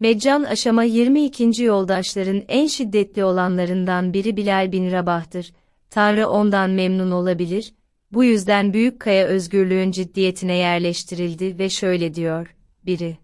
Meccan aşama 22. yoldaşların en şiddetli olanlarından biri Bilal bin Rabah'tır. Tanrı ondan memnun olabilir, bu yüzden büyük kaya özgürlüğün ciddiyetine yerleştirildi ve şöyle diyor, biri.